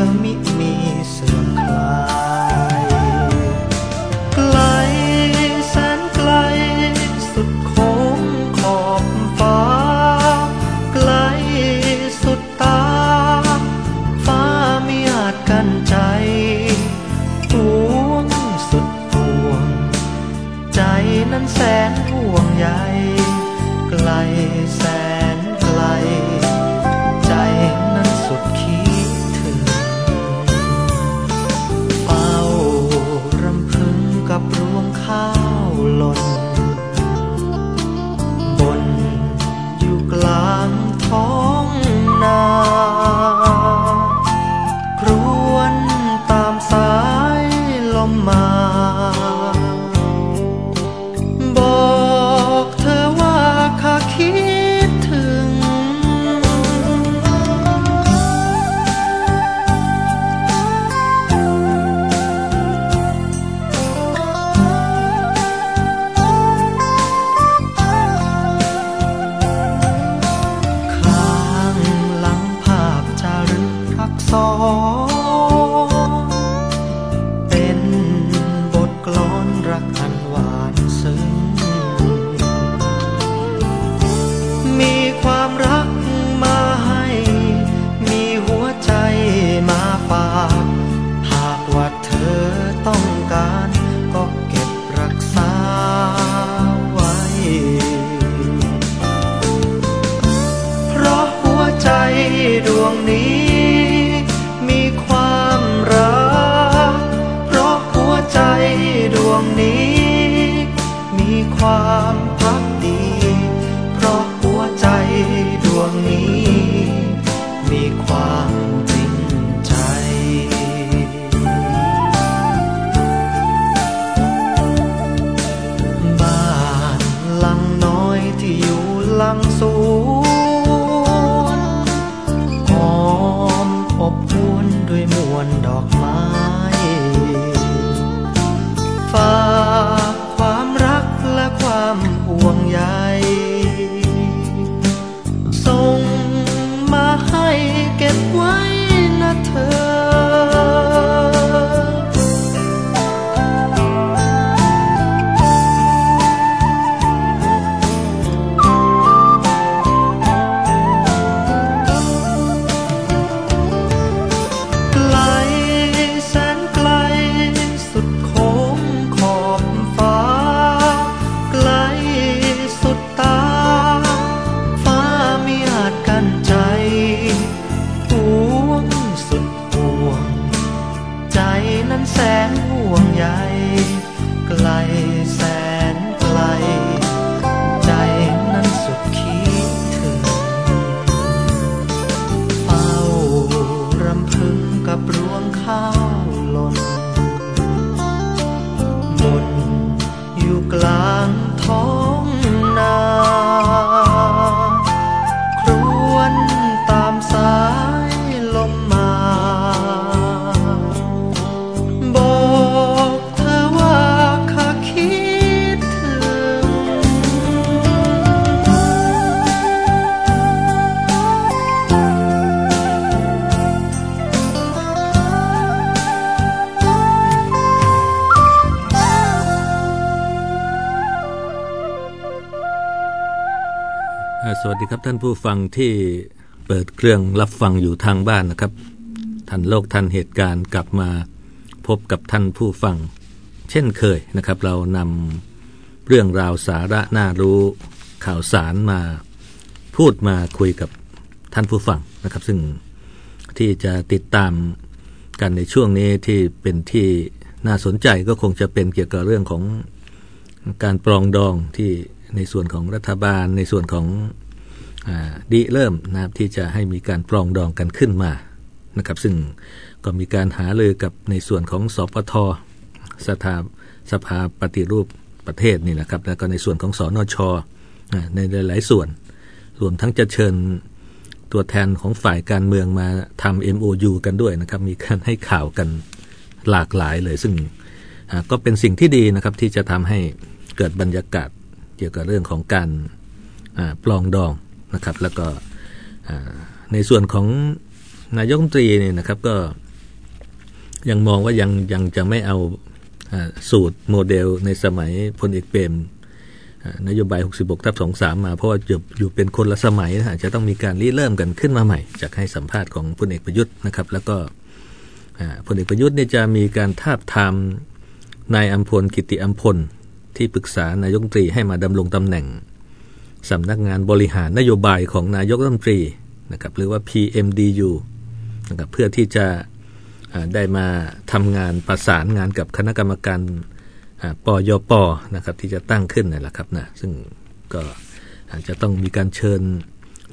กเสวัสดีครับท่านผู้ฟังที่เปิดเครื่องรับฟังอยู่ทางบ้านนะครับ ทันโลกทันเหตุการณ์กลับมาพบกับท่านผู้ฟัง เช่นเคยนะครับ เรานำเรื่องราวสาระน่ารู้ข่าวสารมาพูดมาคุยกับท่านผู้ฟังนะครับ ซึ่งที่จะติดตามกันในช่วงนี้ที่เป็นที่น่าสนใจก็คงจะเป็นเกี่ยวกับเรื่องของการปรองดองที่ในส่วนของรัฐบาลในส่วนของ ดีเริ่มนะครับที่จะให้มีการปรองดองกันขึ้นมานะครับ ซึ่งก็มีการหาเลยกับในส่วนของสปทสถาสภาปฏิรูปประเทศนี่นะครับ แล้วก็ในส่วนของสอนชอในหลายๆส่วน รวมทั้งจะเชิญตัวแทนของฝ่ายการเมืองมาทำ MOU กันด้วยนะครับ มีการให้ข่าวกันหลากหลายเลย ซึ่งก็เป็นสิ่งที่ดีนะครับที่จะทำให้เกิดบรรยากาศเกี่ยวกับเรื่องของการปลองดอง นะครับ แล้วก็ในส่วนของนายกรัฐมนตรีเนี่ยนะครับก็ยังมองว่ายังยังจะไม่เอาสูตรโมเดลในสมัยพลเอกเปรมนโยบาย 66ทับ23 มา เพราะว่าอยู่อยู่เป็นคนละสมัยนะจะต้องมีการริเริ่มกันขึ้นมาใหม่ จากให้สัมภาษณ์ของพลเอกประยุทธ์นะครับ แล้วก็พลเอกประยุทธ์เนี่ยจะมีการทาบทามนายอัมพลกิติอัมพลที่ปรึกษานายกรัฐมนตรีให้มาดำรงตำแหน่ง สำนักงานบริหารนโยบายของนายกรัฐมนตรีนะครับหรือว่า PMDU นะครับเพื่อที่จะได้มาทำงานประสานงานกับคณะกรรมการปยปนะครับที่จะตั้งขึ้นนี่แหละครับนะซึ่งก็อาจจะต้องมีการเชิญ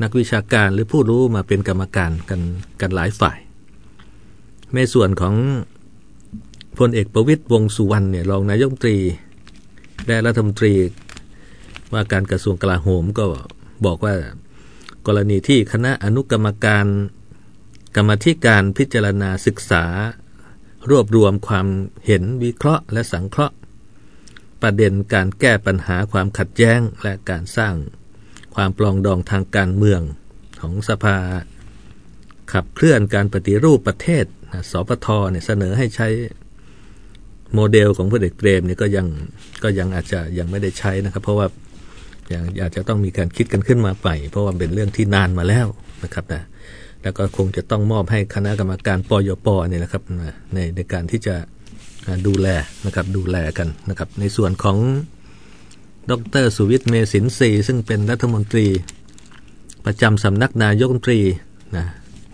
นักวิชาการหรือผู้รู้มาเป็นกรรมการกันกันหลายฝ่าย ในส่วนของพลเอกประวิตยวงสุวรรณเนี่ยรองนายกรัฐมนตรี และรัฐมนตรี ว่าการกระทรวงกลาโหมก็บอกว่ากรณีที่คณะอนุกรรมการกรรมธิการพิจารณาศึกษา รวบรวมความเห็นวิเคราะห์ และสังเคราะห์ ประเด็นการแก้ปัญหาความขัดแย้งและการสร้างความปลองดองทางการเมืองของสภา ขับเคลื่อนการปฏิรูปประเทศสปทเนี่ยเสนอให้ใช้โมเดลของพลเอกเปรมเนี่ยก็ยังก็ยังอาจจะยังไม่ได้ใช้นะครับ เพราะว่า อาจจะต้องมีการคิดกันขึ้นมาใหม่เพราะว่าเป็นเรื่องที่นานมาแล้วนะครับนะแล้วก็คงจะต้องมอบให้คณะกรรมการปยปเนี่ยนะครับในในการที่จะดูแลนะครับดูแลกันนะครับในส่วนของดรสุวิทย์เมสินทรีซึ่งเป็นรัฐมนตรี ประจำสำนักนายกรัฐมนตรีนะ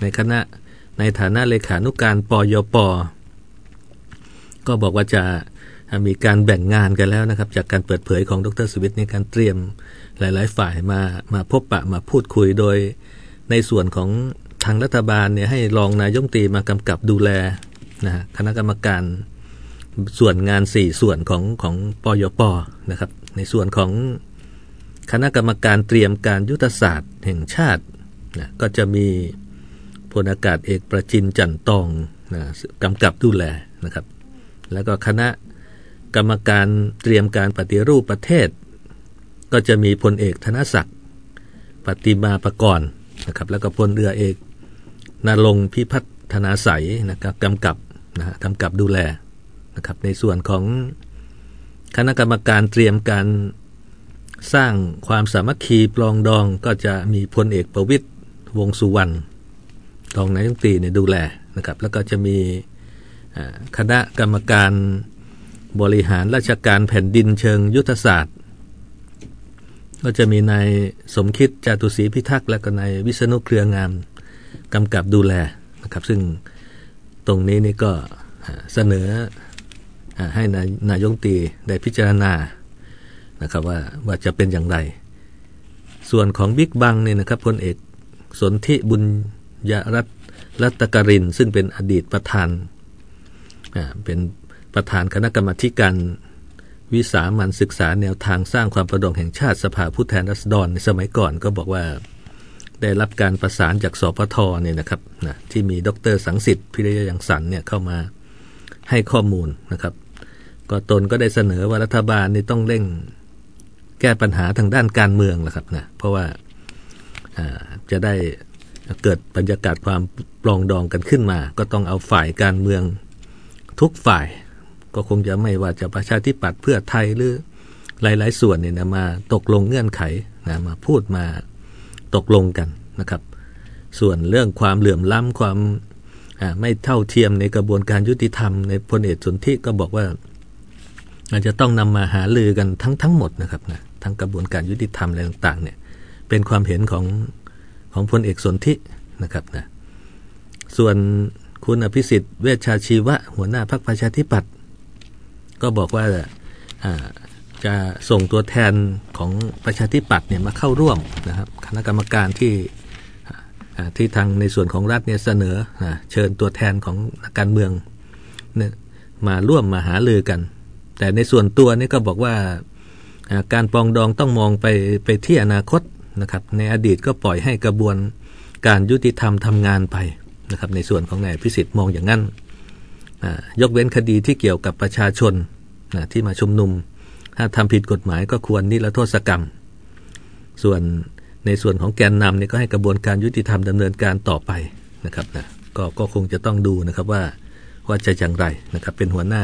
ในคณะในฐานะเลขานุการปยปก็บอกว่าจะ มีการแบ่งงานกันแล้วนะครับ จากการเปิดเผยของดรสุวิทย์ในการเตรียมหลาย ๆ ฝ่ายมามาพบปะมาพูดคุยโดย ในส่วนของทางรัฐบาลเนี่ยให้รองนายกตีมากำกับดูแลนะคณะกรรมการส่วนงาน 4 ส่วนของของปยปนะครับ ในส่วนของคณะกรรมการเตรียมการยุทธศาสตร์แห่งชาตินะก็จะมีพลอากาศเอกประจินจันตองนะกำกับดูแลนะครับ แล้วก็คณะ กรรมการเตรียมการปฏิรูปประเทศ ก็จะมีพลเอกธนศักดิ์ปฏิมาประกรณ์นะครับแล้วก็พลเรือเอกนาลงพิพัฒนาใสนะครับกำกับนะกำกับดูแลนะครับในส่วนของคณะกรรมการเตรียมการสร้างความสามัคคีปลองดองก็จะมีพลเอกประวิตยวงสุวรรณรองนายกรัฐมนตรีเนี่ยดูแลนะครับแล้วก็จะมีคณะกรรมการ บริหารราชการแผ่นดินเชิงยุทธศาสตร์ ก็จะมีนายสมคิดจตุศรีพิทักษ์และก็นายวิษณุเครืองามกำกับดูแลนะครับ ซึ่งตรงนี้นี่ก็เสนอให้นายนายงตีได้พิจารณานะครับว่าว่าจะเป็นอย่างไร ส่วนของบิ๊กบังเนี่ยนะครับพลเอกสนธิบุญยรัตรัตกริน ซึ่งเป็นอดีตประธานเป็น ประธานคณะกรรมการวิสามันศึกษาแนวทางสร้างความประดองแห่งชาติสภาผู้แทนรัษฎรในสมัยก่อนก็บอกว่าได้รับการประสานจากสพทเนี่ยนะครับนะที่มีดรสังสิทธิ์พิริยยังสันเนี่ยเข้ามาให้ข้อมูลนะครับ ก็ตนก็ได้เสนอว่ารัฐบาลนี่ต้องเร่งแก้ปัญหาทางด้านการเมืองแหละครับนะเพราะว่าจะได้เกิดบรรยากาศความปลองดองกันขึ้นมา ก็ต้องเอาฝ่ายการเมืองทุกฝ่าย ก็คงจะไม่ว่าจะประชาธิปัตย์เพื่อไทยหรือหลาย ๆ ส่วนเนี่ยนะมาตกลงเงื่อนไขนะมาพูดมาตกลงกันนะครับ ส่วนเรื่องความเหลื่อมล้ำความไม่เท่าเทียมในกระบวนการยุติธรรมในพลเอกสนธิก็บอกว่าอาจจะต้องนำมาหาลือกันทั้งทั้งหมดนะครับนะทั้งกระบวนการยุติธรรมอะไรต่างๆเนี่ยเป็นความเห็นของของพลเอกสนธินะครับนะส่วนคุณอภิสิทธิ์เวชชาชีวะ หัวหน้าพรรคประชาธิปัตย์ ก็บอกว่าจะส่งตัวแทนของประชาธิปัตย์เนี่ยมาเข้าร่วมนะครับคณะกรรมการที่ที่ทางในส่วนของรัฐเนี่ยเสนอเชิญตัวแทนของนักการเมืองมาร่วมมาหาลือกัน แต่ในส่วนตัวนี่ก็บอกว่าการปองดองต้องมองไปไปที่อนาคตนะครับในอดีตก็ปล่อยให้กระบวนการยุติธรรมทำงานไปนะครับในส่วนของนายพิสิทธิ์มองอย่างนั้น ยกเว้นคดีที่เกี่ยวกับประชาชนที่มาชุมนุม ถ้าทำผิดกฎหมายก็ควรนิรโทษกรรม ส่วนในส่วนของแกนนำเนี่ยก็ให้กระบวนการยุติธรรมดำเนินการต่อไปนะครับนะก็ก็คงจะต้องดูนะครับว่าว่าจะอย่างไรนะครับเป็นหัวหน้า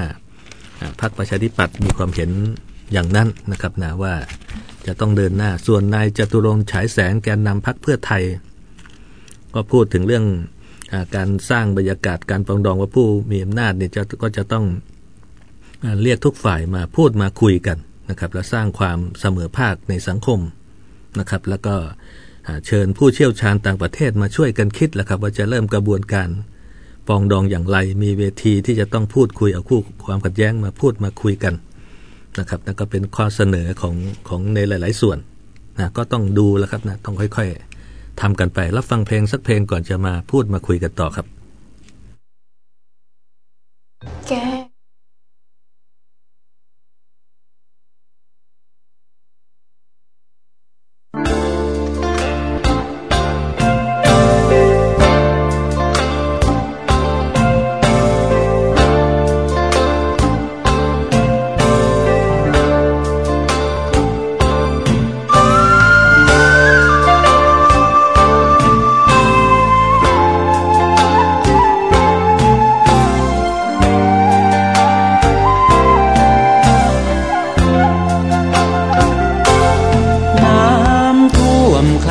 พรรคประชาธิปัตย์มีความเห็นอย่างนั้นนะครับนะว่าจะต้องเดินหน้าส่วนนายจตุรงฉายแสงแกนนำพรรคเพื่อไทย ก็พูดถึงเรื่อง การสร้างบรรยากาศการปรองดองว่าผู้มีอำนาจเนี่ยก็จะต้องเรียกทุกฝ่ายมาพูดมาคุยกันนะครับและสร้างความเสมอภาคในสังคมนะครับ แล้วก็เชิญผู้เชี่ยวชาญต่างประเทศมาช่วยกันคิดแหละครับว่าจะเริ่มกระบวนการปองดองอย่างไร มีเวทีที่จะต้องพูดคุยเอาคู่ความขัดแย้งมาพูดมาคุยกันนะครับนั่นก็เป็นข้อเสนอของของในหลาย ๆ ส่วนนะก็ต้องดูแล้วครับนะต้องค่อยๆ ทำกันไปรับฟังเพลงสักเพลงก่อนจะมาพูดมาคุยกันต่อครับ แก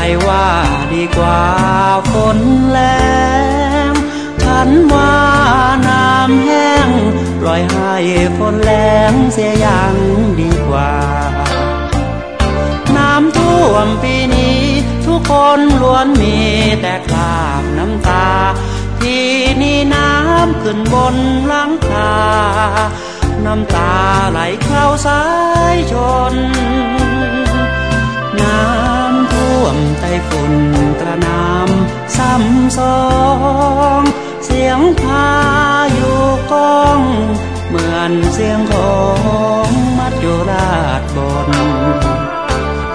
ใรว่าดีกว่าฝนแลงฉันว่าน้ำแห้งปล่อยให้ฝนแลงเสียยังดีกว่า น้ำท่วมปีนี้ ทุกคนล้วนมีแต่คราบน้ำตา ทีนี้น้ำขึ้นบนหลังคาน้ำตาไหลเข้าสายชน วมไต้ฝุ่นกระนำซ้ำสอง เสียงพายุก้อง เหมือนเสียงของมัดโยราชบน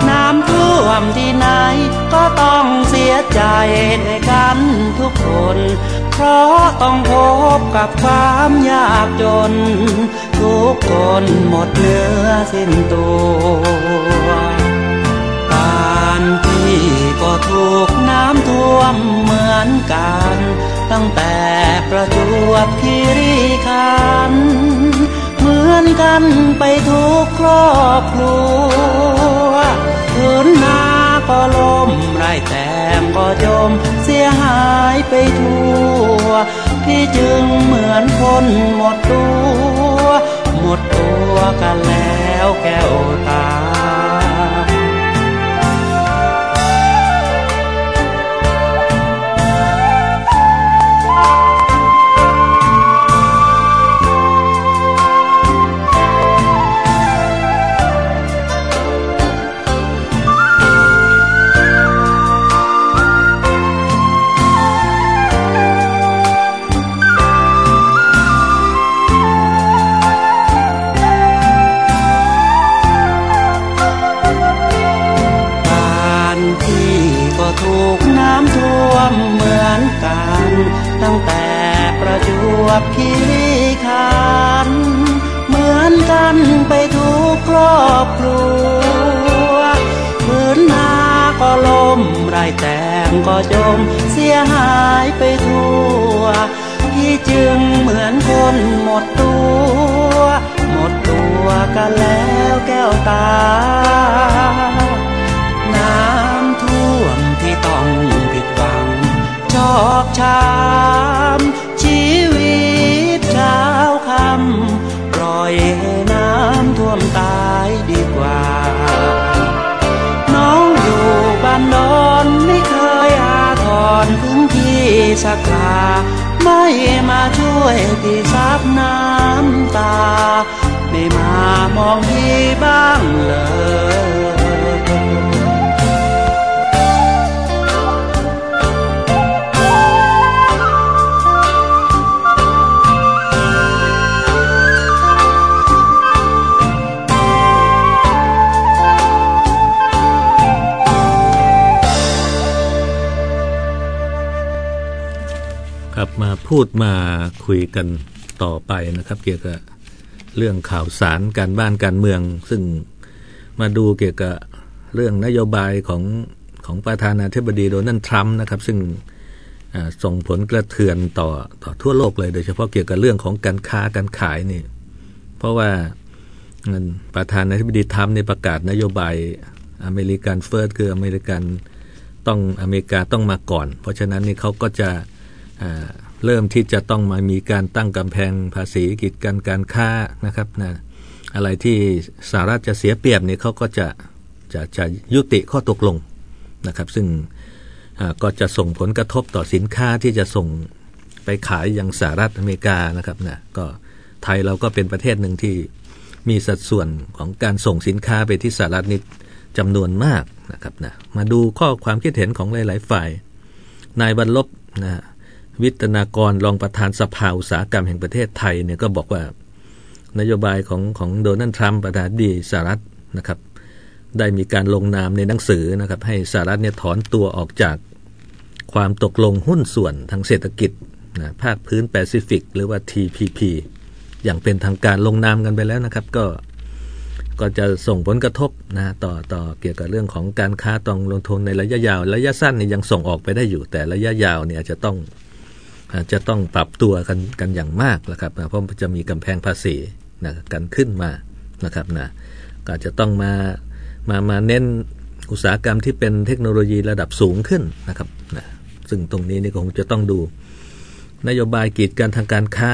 น้ำท่วมที่ไหนก็ต้องเสียใจในกันทุกคน เพราะต้องพบกับความยากจน ทุกคนหมดเนื้อสิ้นตัว ถูกน้ำท่วมเหมือนกัน ตั้งแต่ประจวบคีรีขันเหมือนกันไปทุกครอบครัวพื้นนาก็ล้มไรแต่ก็จมเสียหายไปทั่วพี่จึงเหมือนคนหมดตัว หมดตัวกันแล้วแก้วตา ก็จมเสียหายไปทั่ว พี่จึงเหมือนคนหมดตัว หมดตัวกันแล้วแก้วตา น้ำท่วมที่ต้องผิดหวังชอกช้ำ สักลาไม่มาช่วยที่ซับน้ำตา ไม่มามองพี่บ้างเลย พูดมาคุยกันต่อไปนะครับ เกี่ยวกับเรื่องข่าวสารการบ้านการเมือง ซึ่งมาดูเกี่ยวกับเรื่องนโยบายของของประธานาธิบดีโดนัลด์ทรัมป์นะครับ ซึ่งส่งผลกระเทือนต่อต่อทั่วโลกเลยโดยเฉพาะเกี่ยวกับเรื่องของการค้าการขายนี่ เพราะว่าประธานาธิบดีทรัมป์ในประกาศนโยบายอเมริกันเฟิร์สคืออเมริกันต้องอเมริกาต้องมาก่อน เพราะฉะนั้นนี่เขาก็จะ เริ่มที่จะต้องมามีการตั้งกำแพงภาษีกิจการการค้านะครับนะอะไรที่สหรัฐจะเสียเปรียบเนี่ยเขาก็จะจะจะยุติข้อตกลงนะครับ ซึ่งก็จะส่งผลกระทบต่อสินค้าที่จะส่งไปขายยังสหรัฐอเมริกานะครับนะก็ไทยเราก็เป็นประเทศหนึ่งที่มีสัดส่วนของการส่งสินค้าไปที่สหรัฐนี่จำนวนมากนะครับนะมาดูข้อความคิดเห็นของหลาย ๆ ฝ่าย นายบรรลบนะ วิทนากรรองประธานสภาอุตสาหกรรมแห่งประเทศไทยเนี่ยก็บอกว่านโยบายของของโดนัลด์ทรัมป์ประธานดีสหรัฐนะครับ ได้มีการลงนามในหนังสือนะครับ ให้สหรัฐเนี่ยถอนตัวออกจากความตกลงหุ้นส่วนทางเศรษฐกิจนะภาคพื้นแปซิฟิก หรือว่า TPP อย่างเป็นทางการลงนามกันไปแล้วนะครับ ก็ก็จะส่งผลกระทบนะต่อต่อเกี่ยวกับเรื่องของการค้าต้องลงทุนในระยะยาว ระยะสั้นเนี่ยยังส่งออกไปได้อยู่ แต่ระยะยาวเนี่ยจะต้อง จะต้องปรับตัวกันกันอย่างมากนะครับเพราะจะมีกำแพงภาษีนะกันขึ้นมานะครับนะก็จะต้องมามามาเน้นอุตสาหกรรมที่เป็นเทคโนโลยีระดับสูงขึ้นนะครับนะซึ่งตรงนี้นี่คงจะต้องดู นโยบายกีดการทางการค้า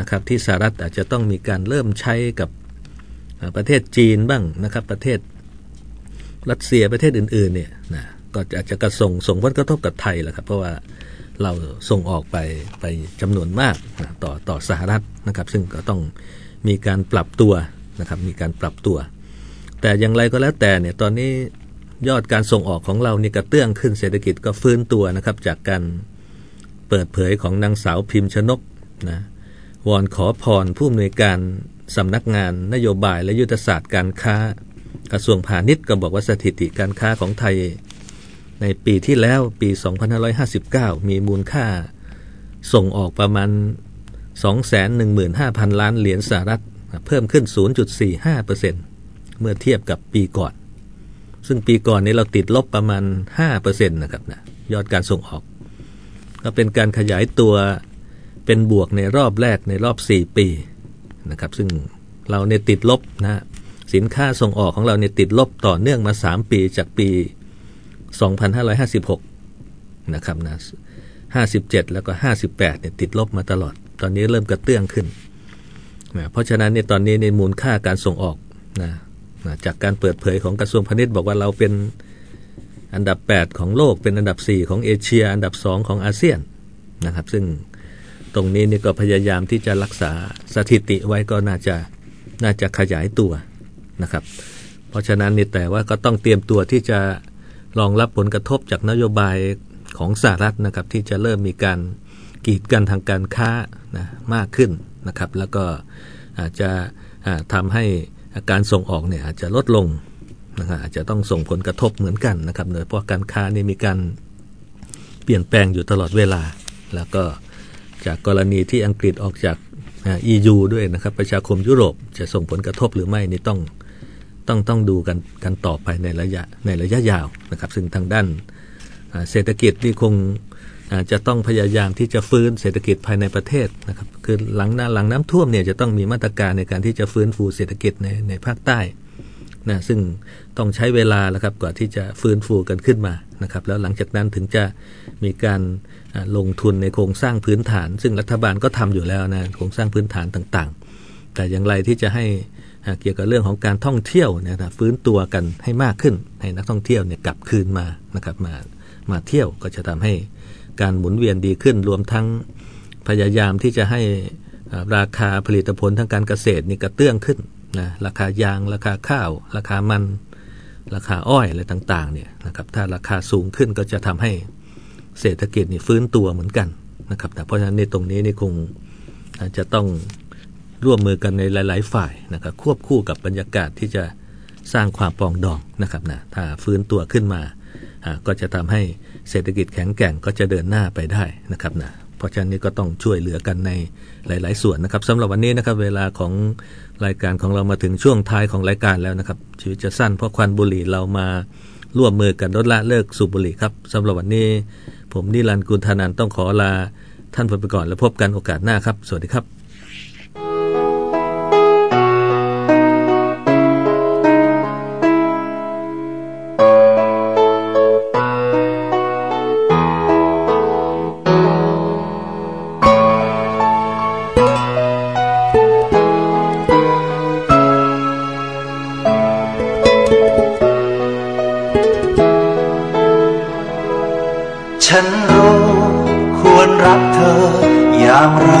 นะครับ ที่สหรัฐอาจจะต้องมีการเริ่มใช้กับประเทศจีนบ้างนะครับ ประเทศรัสเซียประเทศอื่นๆเนี่ยนะก็อาจจะกระส่งส่งผลกระทบกับไทยแหละครับ เพราะว่า เราส่งออกไปไปจำนวนมากนะต่อต่อสหรัฐนะครับ ซึ่งก็ต้องมีการปรับตัวนะครับ มีการปรับตัว แต่อย่างไรก็แล้วแต่เนี่ยตอนนี้ยอดการส่งออกของเรานี่กระเตื้องขึ้นเศรษฐกิจก็ฟื้นตัวนะครับ จากการเปิดเผยของนางสาวพิมพ์ชนกนะวอนขอพรผู้อำนวยการสำนักงานนโยบายและยุทธศาสตร์การค้ากระทรวงพาณิชย์ก็บอกว่าสถิติการค้าของไทย ในปีที่แล้วปี 2559 มีมูลค่า ส่งออกประมาณ 215,000 ล้านเหรียญสหรัฐ เพิ่มขึ้น 0.45%เมื่อเทียบกับปีก่อน ซึ่งปีก่อนนี้เราติดลบประมาณ 5%นะครับนะยอดการส่งออก ก็เป็นการขยายตัวเป็นบวกในรอบแรกในรอบ 4 ปีนะครับ ซึ่งเราเนี่ยติดลบนะสินค้าส่งออกของเราเนี่ยติดลบต่อเนื่องมา 3 ปีจากปี 2556 นะครับนะ57 แล้วก็ 58เนี่ยติดลบมาตลอด ตอนนี้เริ่มกระเตื้องขึ้นนะเพราะฉะนั้นเนี่ยตอนนี้ในมูลค่าการส่งออกนะนะจากการเปิดเผยของกระทรวงพาณิชย์บอกว่าเราเป็นอันดับ 8 ของโลกเป็นอันดับ 4 ของเอเชีย อันดับ 2 ของอาเซียนนะครับ ซึ่งตรงนี้นี่ก็พยายามที่จะรักษาสถิติไว้ก็น่าจะน่าจะขยายตัวนะครับ เพราะฉะนั้นนี่แต่ว่าก็ต้องเตรียมตัวที่จะ รองรับผลกระทบจากนโยบายของสหรัฐนะครับที่จะเริ่มมีการกีดกันทางการค้านะมากขึ้นนะครับ แล้วก็อาจจะทำให้การส่งออกเนี่ยอาจจะลดลงนะครับอาจจะต้องส่งผลกระทบเหมือนกันนะครับโดยเพราะการค้านี่มีการเปลี่ยนแปลงอยู่ตลอดเวลา แล้วก็จากกรณีที่อังกฤษออกจาก EU ด้วยนะครับ ประชาคมยุโรปจะส่งผลกระทบหรือไม่นี่ต้อง ต้องต้องดูกันกันต่อไปในระยะในระยะยาวนะครับ ซึ่งทางด้านเศรษฐกิจนี่คงจะต้องพยายามที่จะฟื้นเศรษฐกิจภายในประเทศนะครับ คือหลังน้ำหลังน้ำท่วมเนี่ยจะต้องมีมาตรการในการที่จะฟื้นฟูเศรษฐกิจในในภาคใต้นะซึ่งต้องใช้เวลาแล้วครับกว่าที่จะฟื้นฟูกันขึ้นมานะครับ แล้วหลังจากนั้นถึงจะมีการลงทุนในโครงสร้างพื้นฐาน ซึ่งรัฐบาลก็ทำอยู่แล้วนะโครงสร้างพื้นฐานต่างๆ แต่อย่างไรที่จะให้ เกี่ยวกับเรื่องของการท่องเที่ยวเนี่ยนะฟื้นตัวกันให้มากขึ้น ให้นักท่องเที่ยวเนี่ยกลับคืนมานะครับมามาเที่ยวก็จะทำให้การหมุนเวียนดีขึ้น รวมทั้งพยายามที่จะให้ราคาผลิตผลทางการเกษตรนี่กระเตื้องขึ้นนะราคายางราคาข้าว ราคามัน ราคาอ้อยอะไรต่างๆเนี่ยนะครับถ้าราคาสูงขึ้นก็จะทำให้เศรษฐกิจนี่ฟื้นตัวเหมือนกันนะครับแต่เพราะฉะนั้นในตรงนี้นี่คงจะต้อง ร่วมมือกันในหลาย ๆ ฝ่ายนะครับควบคู่กับบรรยากาศที่จะสร้างความปองดองนะครับนะถ้าฟื้นตัวขึ้นมา ก็จะทำให้เศรษฐกิจแข็งแกร่งก็จะเดินหน้าไปได้นะครับนะเพราะฉะนั้นนี่ก็ต้องช่วยเหลือกันในหลาย ๆ ส่วนนะครับสำหรับวันนี้นะครับเวลาของรายการของเรามาถึงช่วงท้ายของรายการแล้วนะครับ ชีวิตจะสั้นเพราะควันบุหรี่เรามาร่วมมือกันลดละเลิกสูบบุหรี่ครับสำหรับวันนี้ ผมนิรันดร์กุลธานันต้องขอลาท่านไปก่อนแล้วพบกันโอกาสหน้าครับ สวัสดีครับางไร เ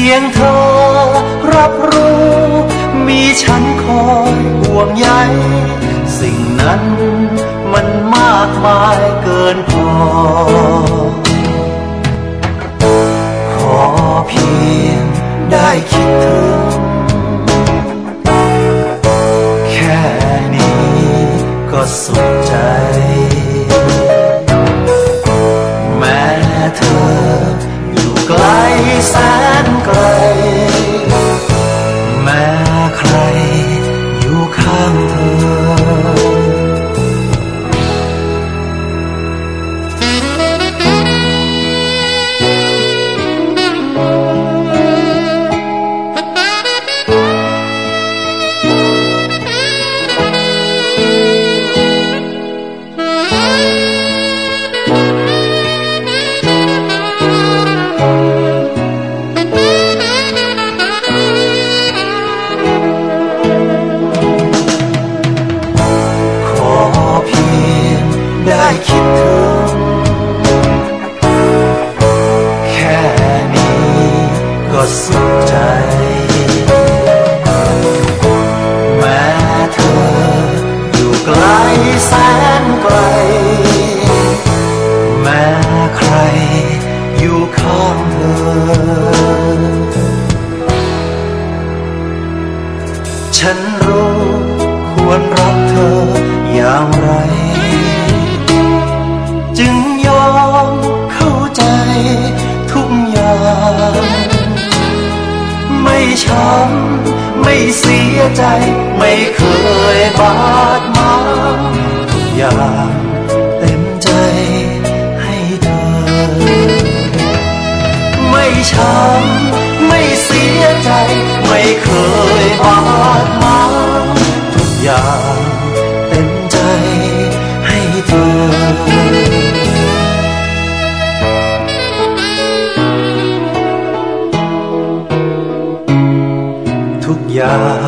พียงเธอรับรู้ มีฉันคอยห่วงใยสิ่งนั้นมันมากมายเกินพอ ขอเพียงได้คิดถึง ใจไม่เคยบาดหมางทุกอย่างเต็มใจให้เธอ ไม่ช้ำไม่เสียใจ ไม่เคยบาดหมางทุกอย่างเต็มใจให้เธอทุกอย่าง